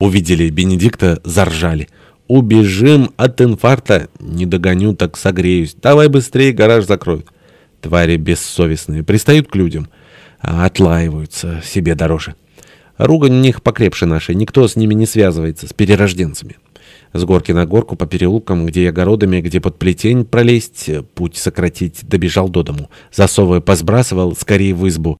Увидели Бенедикта, заржали. «Убежим от инфаркта!» «Не догоню, так согреюсь. Давай быстрее, гараж закроют». Твари бессовестные, пристают к людям, а отлаиваются себе дороже. Ругань у них покрепше нашей, никто с ними не связывается, с перерожденцами. С горки на горку по переулкам, где огородами, где под плетень пролезть, путь сократить, добежал до дому. Засовы посбрасывал, скорее в избу.